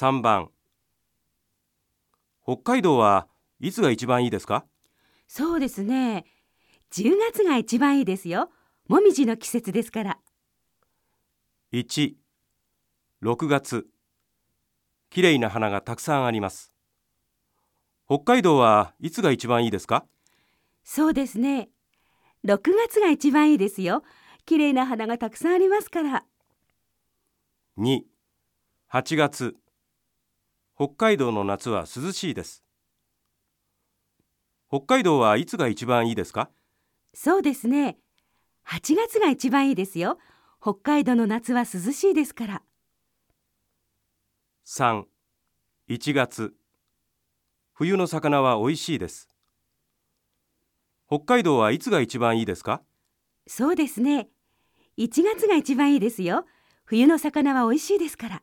3番北海道はいつが一番いいですか？そうですね。10月が一番いいですよ。もみじの季節ですから。1、6月きれいな花がたくさんあります北海道はいつが一番いいですか？そうですね。6月が一番いいですよ。綺麗な花がたくさんありますから。2、8月北海道の夏は涼しいです北海道はいつが一番いいですか？そうですね。8月が一番いいですよ。北海道の夏は涼しいですから。3、1月冬の魚は美味しいです北海道はいつが一番いいですか？そうですね。1月が一番いいですよ。冬の魚は美味しいですから。